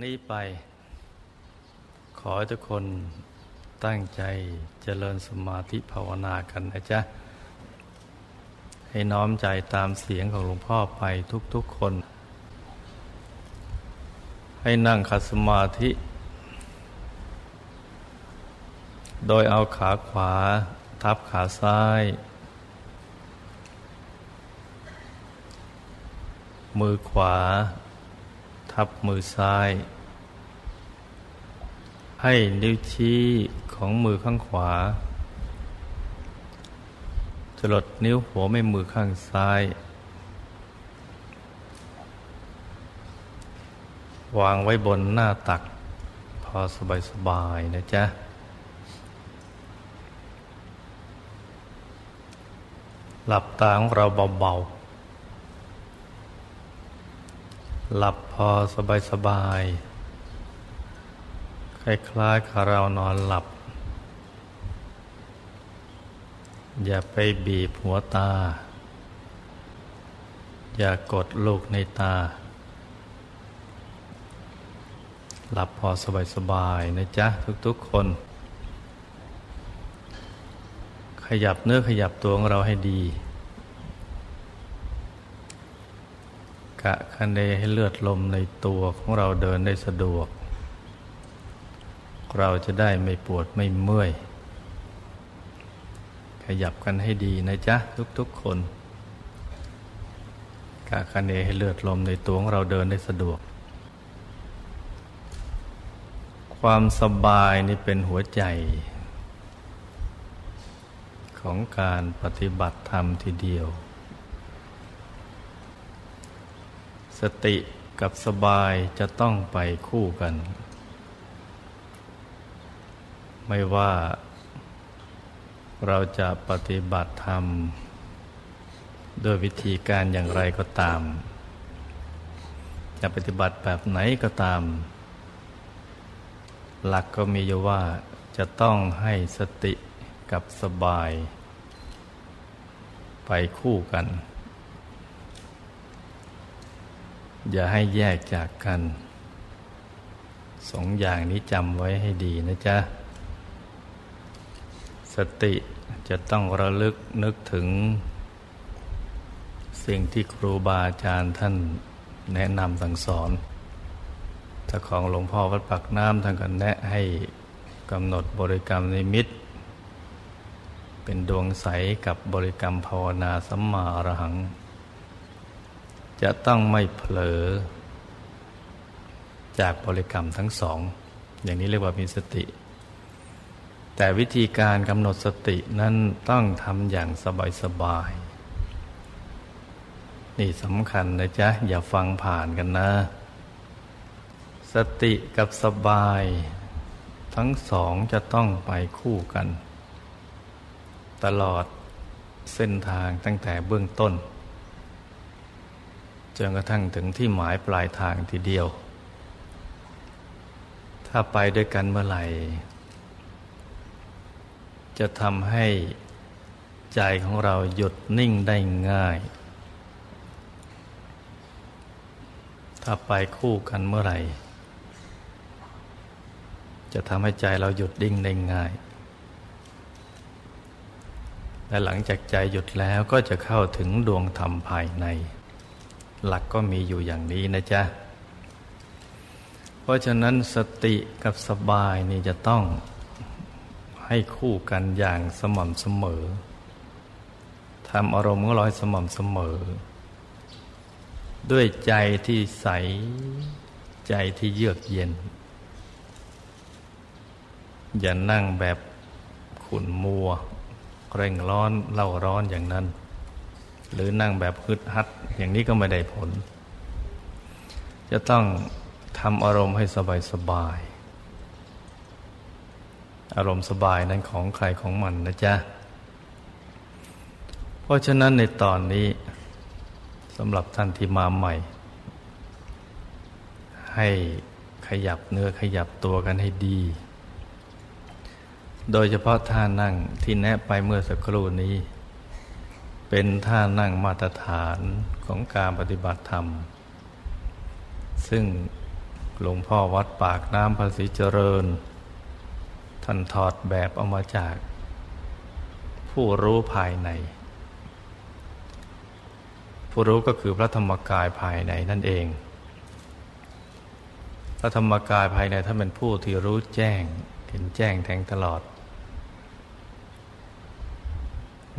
นี้ไป ขอให้ทุกคนตั้งใจเจริญสมาธิภาวนากันนะจ๊ะ ให้น้อมใจตามเสียงของหลวงพ่อไปทุกๆคน ให้นั่งขัดสมาธิ โดยเอาขาขวาทับขาซ้าย มือขวา ทับมือซ้าย ให้นิ้วชี้ของมือข้างขวาจลดนิ้วหัวแม่มือข้างซ้าย วางไว้บนหน้าตัก พอสบายสบายนะจ๊ะ หลับตาของเราเบาๆ หลับพอสบายสบายคล้ายๆกับเรานอนหลับ อย่าไปบีบหัวตา อย่ากดลูกในตา หลับพอสบายสบายนะจ๊ะ ทุกๆคน ขยับเนื้อขยับตัวของเราให้ดี กะคะเนให้เลือดลมในตัวของเราเดินได้สะดวก เราจะได้ไม่ปวดไม่เมื่อย ขยับกันให้ดีนะจ๊ะ ทุกๆคน กะคะเนให้เลือดลมในตัวของเราเดินได้สะดวก ความสบายนี่เป็นหัวใจ ของการปฏิบัติธรรมทีเดียว สติกับสบายจะต้องไปคู่กัน ไม่ว่า เราจะปฏิบัติธรรม โดยวิธีการอย่างไรก็ตาม จะปฏิบัติแบบไหนก็ตาม หลักก็มีอยู่ว่าจะต้องให้สติกับสบาย ไปคู่กัน อย่าให้แยกจากกันสองอย่างนี้จำไว้ให้ดีนะจ๊ะ สติจะต้องระลึกนึกถึง สิ่งที่ครูบาอาจารย์ท่านแนะนำสั่งสอนถ้าของหลวงพ่อวัดปักน้ำท่านก็แนะให้กำหนดบริกรรมในมิตรเป็นดวงใสกับบริกรรมภาวนาสัมมาอรหัง จะต้องไม่เผลอ จากบริกรรมทั้งสอง อย่างนี้เรียกว่ามีสติ แต่วิธีการกำหนดสตินั้นต้องทำอย่างสบายๆนี่สำคัญนะจ๊ะ อย่าฟังผ่านกันนะ สติกับสบาย ทั้งสองจะต้องไปคู่กัน ตลอดเส้นทางตั้งแต่เบื้องต้น จนกระทั่งถึงที่หมายปลายทางทีเดียว ถ้าไปด้วยกันเมื่อไหร่ จะทำให้ใจของเราหยุดนิ่งได้ง่าย ถ้าไปคู่กันเมื่อไหร่ จะทำให้ใจเราหยุดดิ่งได้ง่าย และหลังจากใจหยุดแล้วก็จะเข้าถึงดวงธรรมภายใน หลักก็มีอยู่อย่างนี้นะจ๊ะ เพราะฉะนั้นสติกับสบายนี่จะต้องให้คู่กันอย่างสม่ำเสมอทำอารมณ์ของเราให้สม่ำเสมอ ด้วยใจที่ใสใจที่เยือกเย็น อย่านั่งแบบขุนมัวเร่งร้อนเล่าร้อนอย่างนั้น หรือนั่งแบบฮึดฮัด อย่างนี้ก็ไม่ได้ผล จะต้องทำอารมณ์ให้สบายสบาย อารมณ์สบายนั้นของใครของมันนะจ๊ะ เพราะฉะนั้นในตอนนี้สำหรับท่านที่มาใหม่ ให้ขยับเนื้อขยับตัวกันให้ดี โดยเฉพาะท่านั่งที่แนะไปเมื่อสักครู่นี้ เป็นท่านั่งมาตรฐานของการปฏิบัติธรรม ซึ่งหลวงพ่อวัดปากน้ำภาษีเจริญ ท่านถอดแบบเอามาจาก ผู้รู้ภายใน ผู้รู้ก็คือพระธรรมกายภายในนั่นเอง พระธรรมกายภายในท่านเป็นผู้ที่รู้แจ้งเห็นแจ้งแทงตลอด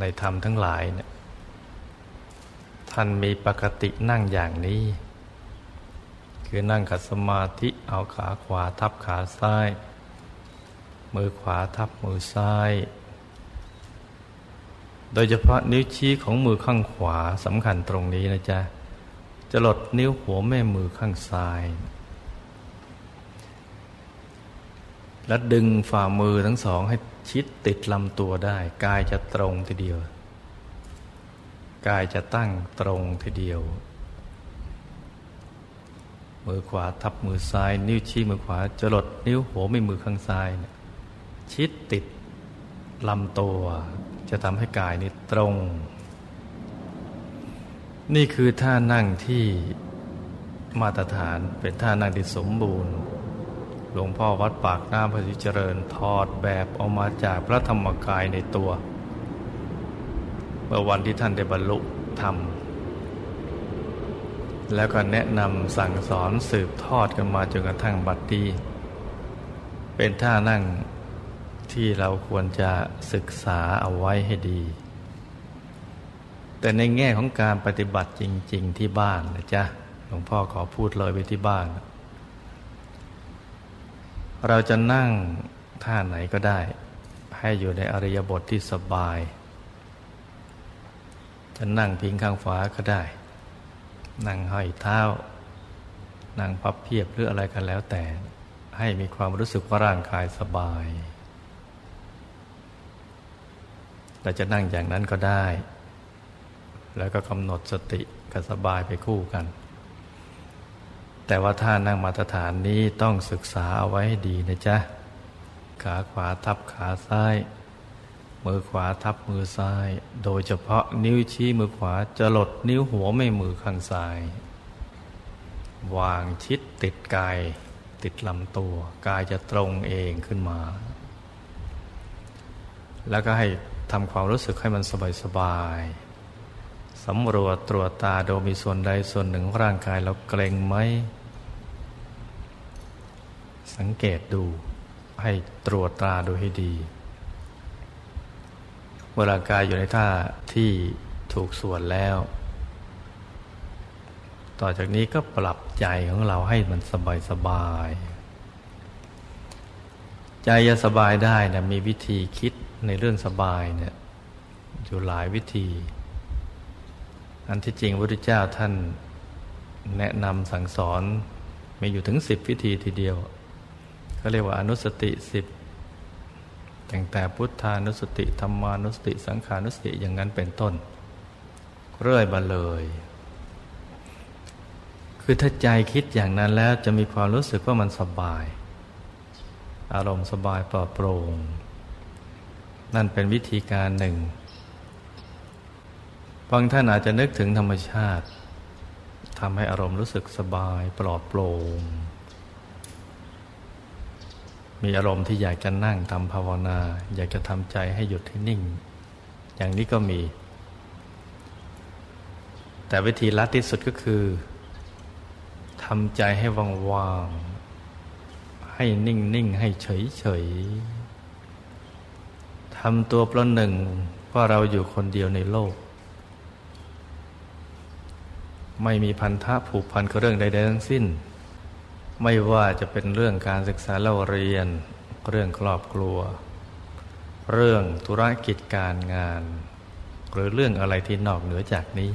ในธรรมทั้งหลายเนี่ย ท่านมีปกตินั่งอย่างนี้ คือนั่งขัดสมาธิเอาขาขวาทับขาซ้าย มือขวาทับมือซ้าย โดยเฉพาะนิ้วชี้ของมือข้างขวาสำคัญตรงนี้นะจ๊ะจะหลดนิ้วหัวแม่มือข้างซ้าย และดึงฝ่ามือทั้งสองให้ชิดติดลำตัวได้ กายจะตรงทีเดียว กายจะตั้งตรงทีเดียว มือขวาทับมือซ้าย นิ้วชี้มือขวาจะหลดนิ้วหัวไม่มือข้างซ้ายเนี่ยชิดติดลำตัว จะทำให้กายนี่ตรง นี่คือท่านั่งที่มาตรฐานเป็นท่านั่งที่สมบูรณ์ หลวงพ่อวัดปากน้ำพระสิเจริญถอดแบบออกมาจากพระธรรมกายในตัว มื่อวันที่ท่านได้บรรลุธรรม แล้วก็แนะนำสั่งสอนสืบทอดกันมาจนกระทั่งบัดนี้เป็นท่านั่งที่เราควรจะศึกษาเอาไว้ให้ดี แต่ในแง่ของการปฏิบัติจริง ๆ ที่บ้านนะจ๊ะหลวงพ่อขอพูดเลยไปที่บ้าน เราจะนั่งท่าไหนก็ได้ ให้อยู่ในอริยบทที่สบาย จะนั่งพิงข้างฝาก็ได้ นั่งห้อยเท้า นั่งพับเพียบหรืออะไรกันแล้วแต่ ให้มีความรู้สึกว่าร่างกายสบายเราจะนั่งอย่างนั้นก็ได้ แล้วก็กำหนดสติกับสบายไปคู่กัน แต่ว่าท่านั่งมาตรฐานนี้ต้องศึกษาเอาไว้ให้ดีนะจ๊ะ ขาขวาทับขาซ้าย มือขวาทับมือซ้าย โดยเฉพาะนิ้วชี้มือขวาจะหลดนิ้วหัวไม่มือข้างซ้าย วางชิดติดกายติดลำตัว กายจะตรงเองขึ้นมา แล้วก็ให้ทำความรู้สึกให้มันสบายๆสำรวจตรวจตาโดยมีส่วนใดส่วนหนึ่งของร่างกายเราเกรงไหม สังเกตดูให้ตรวจตาดูให้ดี เมื่อร่างกายอยู่ในท่าที่ถูกส่วนแล้ว ต่อจากนี้ก็ปรับใจของเราให้มันสบายสบายใจจะสบายได้นะมีวิธีคิดในเรื่องสบายเนี่ยอยู่หลายวิธี อันที่จริงพระพุทธเจ้าท่านแนะนำสั่งสอนมีอยู่ถึงสิบวิธีทีเดียวเขาเรียกว่าอนุสติสิบ ตั้งแต่พุทธานุสติธรรมานุสติสังขานุสติอย่างนั้นเป็นต้น เรื่อยมาเลย คือถ้าใจคิดอย่างนั้นแล้วจะมีความรู้สึกว่ามันสบาย อารมณ์สบายปลอดโปร่งนั่นเป็นวิธีการหนึ่งบางท่านอาจจะนึกถึงธรรมชาติทำให้อารมณ์รู้สึกสบายปลอดโปร่ง มีอารมณ์ที่อยากจะนั่งทำภาวนา อยากจะทำใจให้หยุดให้นิ่ง อย่างนี้ก็มี แต่วิธีลัดที่สุดก็คือทำใจให้ว่างๆให้นิ่งๆให้เฉยๆทำตัวประหนึ่งว่าเราอยู่คนเดียวในโลก ไม่มีพันธะผูกพันกับเรื่องใดๆทั้งสิ้น ไม่ว่าจะเป็นเรื่องการศึกษาเล่าเรียน เรื่องครอบครัว เรื่องธุรกิจการงาน หรือเรื่องอะไรที่นอกเหนือจากนี้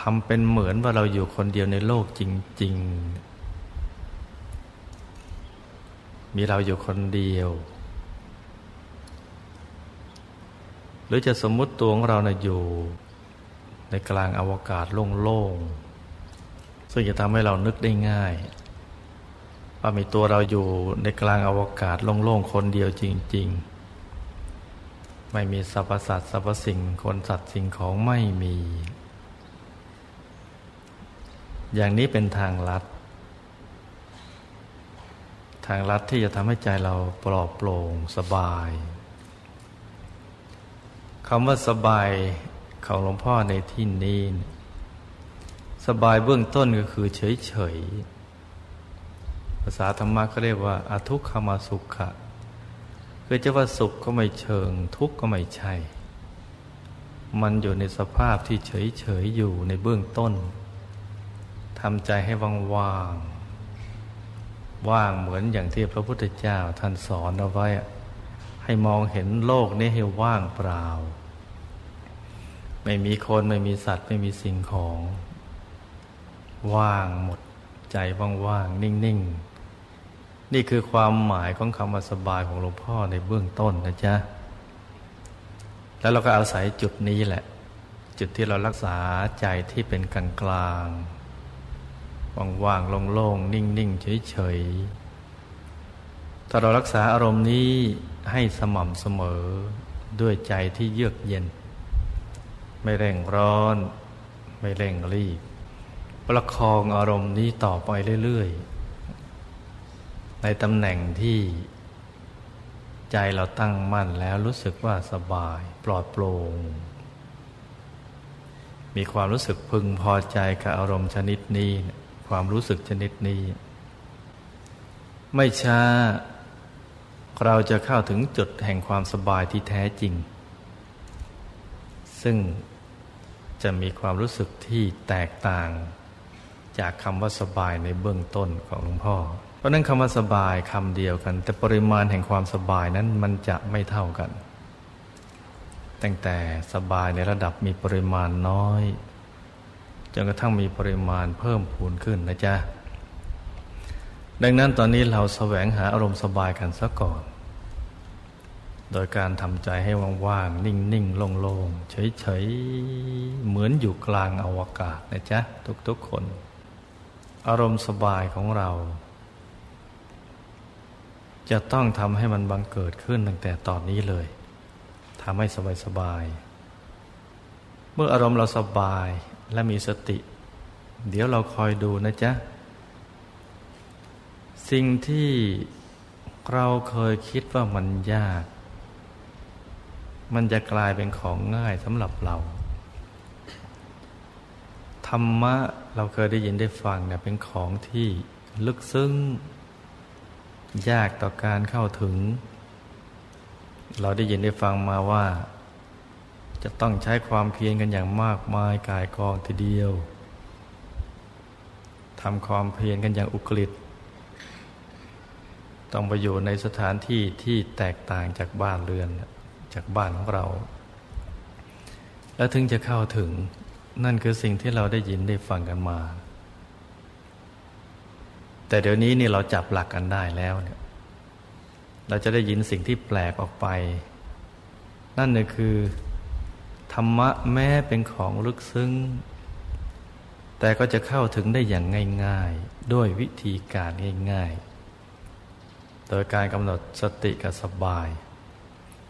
ทำเป็นเหมือนว่าเราอยู่คนเดียวในโลกจริง ๆ มีเราอยู่คนเดียว หรือจะสมมุติตัวของเรานะอยู่ ในกลางอวกาศโล่งๆ ซึ่งจะทำให้เรานึกได้ง่าย ว่ามีตัวเราอยู่ในกลางอวกาศโล่งๆคนเดียวจริง ๆ ไม่มีสรรพสัตว์สรรพสิ่งคนสัตว์สิ่งของไม่มี อย่างนี้เป็นทางลัด ทางลัดที่จะทำให้ใจเราปลอบโปร่งสบายคำว่าสบายของหลวงพ่อในที่นี้ สบายเบื้องต้นก็คือเฉยเฉยภาษาธรรมะเขาเรียกว่าอทุกขมาสุขะคือจะว่าสุขก็ไม่เชิง ทุกข์ก็ไม่ใช่ มันอยู่ในสภาพที่เฉยเฉยอยู่ในเบื้องต้นทำใจให้ว่างว่างว่างเหมือนอย่างที่พระพุทธเจ้าท่านสอนเอาไว้ ให้มองเห็นโลกนี้ให้ว่างเปล่า ไม่มีคนไม่มีสัตว์ไม่มีสิ่งของ ว่างหมดใจว่างๆนิ่งๆนี่คือความหมายของคำว่าสบายของหลวงพ่อในเบื้องต้นนะจ๊ะ แล้วเราก็อาศัยจุดนี้แหละ จุดที่เรารักษาใจที่เป็นกลางกลางว่างๆโล่งๆนิ่งๆเฉยๆถ้าเรารักษาอารมณ์นี้ให้สม่ำเสมอด้วยใจที่เยือกเย็น ไม่เร่งร้อน ไม่เร่งรีบ ประคองอารมณ์นี้ต่อไปเรื่อย ๆ ในตำแหน่งที่ใจเราตั้งมั่นแล้วรู้สึกว่าสบายปลอดโปร่ง มีความรู้สึกพึงพอใจกับอารมณ์ชนิดนี้ ความรู้สึกชนิดนี้ ไม่ช้า เราจะเข้าถึงจุดแห่งความสบายที่แท้จริง ซึ่งจะมีความรู้สึกที่แตกต่าง จากคำว่าสบายในเบื้องต้นของหลวงพ่อ เพราะนั้นคำว่าสบายคำเดียวกัน แต่ปริมาณแห่งความสบายนั้นมันจะไม่เท่ากัน ตั้งแต่สบายในระดับมีปริมาณน้อยจนกระทั่งมีปริมาณเพิ่มพูนขึ้นนะจ๊ะ ดังนั้นตอนนี้เราแสวงหาอารมณ์สบายกันซะก่อน โดยการทำใจให้ว่างๆ นิ่งๆ โล่งๆ เฉยๆ เหมือนอยู่กลางอวกาศนะจ๊ะ ทุกๆคน อารมณ์สบายของเรา จะต้องทำให้มันบังเกิดขึ้นตั้งแต่ตอนนี้เลยทำให้สบายสบาย เมื่ออารมณ์เราสบายและมีสติ เดี๋ยวเราคอยดูนะจ๊ะ สิ่งที่เราเคยคิดว่ามันยาก มันจะกลายเป็นของง่ายสำหรับเรา รรมะเราเคยได้ยินได้ฟังเนี่ยเป็นของที่ลึกซึ้ง ยากต่อการเข้าถึง เราได้ยินได้ฟังมาว่า จะต้องใช้ความเพียรกันอย่างมากมายกายกองทีเดียวทำความเพียรกันอย่างอุกฤษต้องไปอยู่ในสถานที่ที่แตกต่างจากบ้านเรือนจากบ้านของเรา แล้วถึงจะเข้าถึง นั่นคือสิ่งที่เราได้ยินได้ฟังกันมา แต่เดี๋ยวนี้นี่เราจับหลักกันได้แล้วเนี่ย เราจะได้ยินสิ่งที่แปลกออกไป นั่นนี่คือ ธรรมะแม้เป็นของลึกซึ้ง แต่ก็จะเข้าถึงได้อย่างง่ายๆ ด้วยวิธีการง่ายๆ โดยการกำหนดสติกับสบาย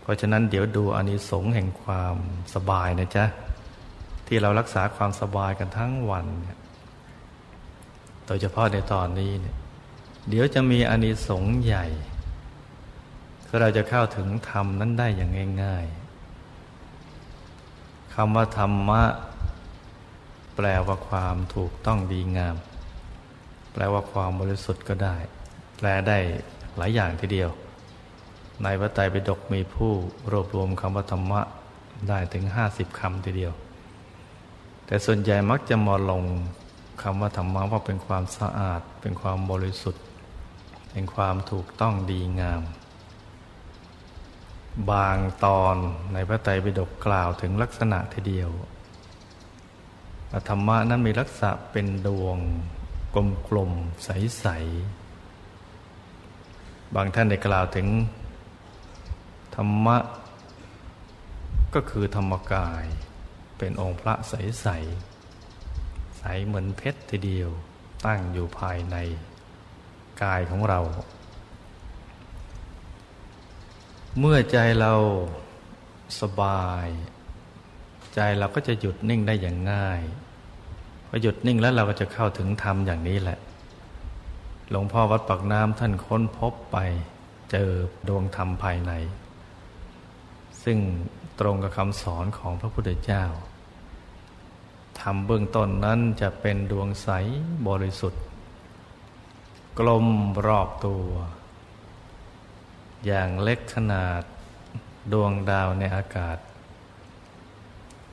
เพราะฉะนั้นเดี๋ยวดูอานิสงส์แห่งความสบายนะจ๊ะ ที่เรารักษาความสบายกันทั้งวันเนี่ยดยเฉพาะในตอนนี้เนี่ยเดี๋ยวจะมีอานิสงส์ใหญ่คือเราจะเข้าถึงธรรมนั้นได้อย่างง่ายๆคำว่าธรรมะ แปลว่าความถูกต้องดีงาม แปลว่าความบริสุทธิ์ก็ได้ แปลได้หลายอย่างทีเดียว ในพระไตรปิฎกมีผู้รวบรวมคำว่าธรรมะได้ถึงห้าสิบคำทีเดียว แต่ส่วนใหญ่มักจะมาลงคำว่าธรรมะว่าเป็นความสะอาด เป็นความบริสุทธิ์ เป็นความถูกต้องดีงาม บางตอนในพระไตรปิฎกกล่าวถึงลักษณะทีเดียวธรรมะนั้นมีลักษณะเป็นดวงกลมๆ ใส ๆ บางท่านได้กล่าวถึง ธรรมะ ก็คือธรรมกาย เป็นองค์พระใสๆใสเหมือนเพชรทีเดียวตั้งอยู่ภายในกายของเรา เมื่อใจเราสบาย ใจเราก็จะหยุดนิ่งได้อย่างง่ายพอหยุดนิ่งแล้วเราก็จะเข้าถึงธรรมอย่างนี้แหละ หลวงพ่อวัดปักน้ำท่านค้นพบไป เจอดวงธรรมภายใน ซึ่งตรงกับคำสอนของพระพุทธเจ้าธรรมเบื้องต้นนั้นจะเป็นดวงใสบริสุทธิ์ กลมรอบตัว อย่างเล็กขนาดดวงดาวในอากาศ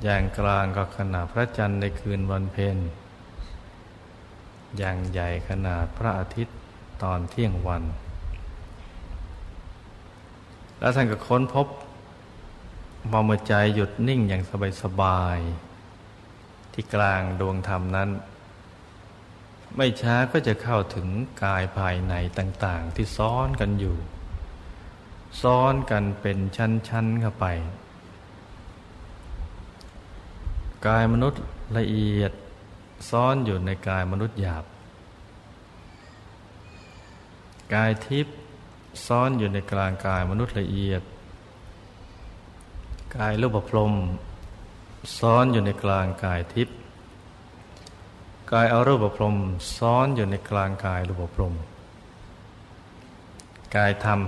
อย่างกลางก็ขนาดพระจันทร์ในคืนวันเพ็ญอย่างใหญ่ขนาดพระอาทิตย์ตอนเที่ยงวัน แล้วท่านก็ค้นพบ มอเมใจหยุดนิ่งอย่างสบายๆที่กลางดวงธรรมนั้น ไม่ช้าก็จะเข้าถึงกายภายในต่าง ๆ ที่ซ้อนกันอยู่ ซ้อนกันเป็นชั้น ๆ เข้าไป กายมนุษย์ละเอียดซ้อนอยู่ในกายมนุษย์หยาบ กายทิพย์ซ้อนอยู่ในกลางกายมนุษย์ละเอียด กายรูปพรมซ้อนอยู่ในกลางกายทิพย์กายอารูปพรมซ้อนอยู่ในกลางกายรูปพรมกายธรรม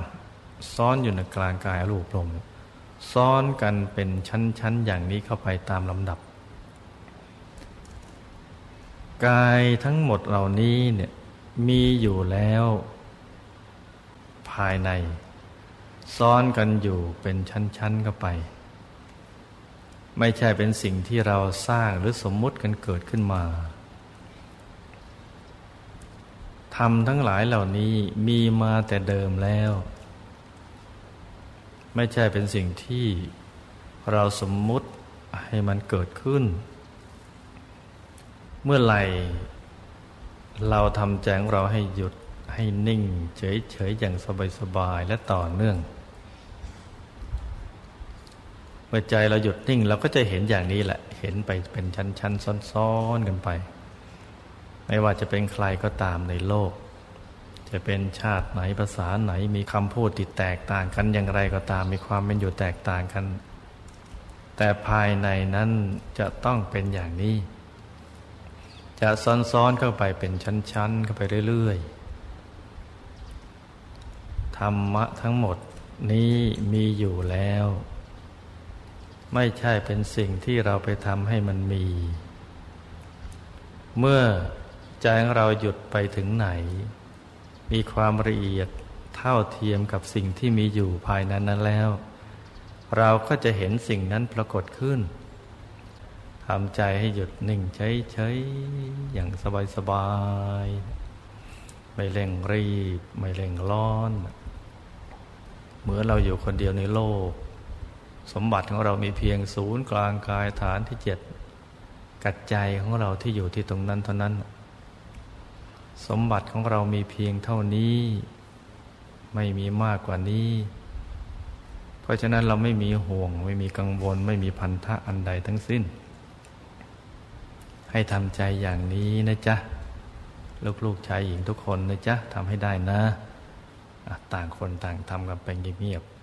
ซ้อนอยู่ในกลางกายอรูปพรมซ้อนกันเป็นชั้นๆอย่างนี้เข้าไปตามลำดับ กายทั้งหมดเหล่านี้เนี่ยมีอยู่แล้ว ภายใน ซ้อนกันอยู่เป็นชั้นๆเข้าไป ไม่ใช่เป็นสิ่งที่เราสร้างหรือสมมุติกันเกิดขึ้นมาทำทั้งหลายเหล่านี้มีมาแต่เดิมแล้ว ไม่ใช่เป็นสิ่งที่เราสมมุติให้มันเกิดขึ้น เมื่อไหร่ เราทำแจงเราให้หยุดให้นิ่ง เฉยๆอย่างสบายๆและต่อเนื่อง เมื่อใจเราหยุดนิ่งเราก็จะเห็นอย่างนี้แหละ เห็นไปเป็นชั้นๆซ้อนๆกันไป ไม่ว่าจะเป็นใครก็ตามในโลก จะเป็นชาติไหนภาษาไหนมีคำพูดที่แตกต่างกันอย่างไรก็ตามมีความเป็นอยู่แตกต่างกัน แต่ภายในนั้นจะต้องเป็นอย่างนี้ จะซ้อนๆเข้าไปเป็นชั้นๆเข้าไปเรื่อยๆธรรมะทั้งหมดนี้มีอยู่แล้ว ไม่ใช่เป็นสิ่งที่เราไปทำให้มันมี เมื่อใจของเราหยุดไปถึงไหน มีความละเอียดเท่าเทียมกับสิ่งที่มีอยู่ภายในนั้นแล้ว เราก็จะเห็นสิ่งนั้นปรากฏขึ้นทำใจให้หยุดนิ่งเฉยๆอย่างสบายๆไม่เร่งรีบ ไม่เร่งร้อน เหมือนเราอยู่คนเดียวในโลก สมบัติของเรามีเพียงศูนย์กลางกายฐานที่เจ็ดกัดใจของเราที่อยู่ที่ตรงนั้นเท่านั้น สมบัติของเรามีเพียงเท่านี้ ไม่มีมากกว่านี้ เพราะฉะนั้นเราไม่มีห่วง ไม่มีกังวล ไม่มีพันธะอันใดทั้งสิ้น ให้ทำใจอย่างนี้นะจ๊ะ ลูกๆชายหญิงทุกคนนะจ๊ะทำให้ได้นะ ต่างคนต่างทำกันไปเงียบๆ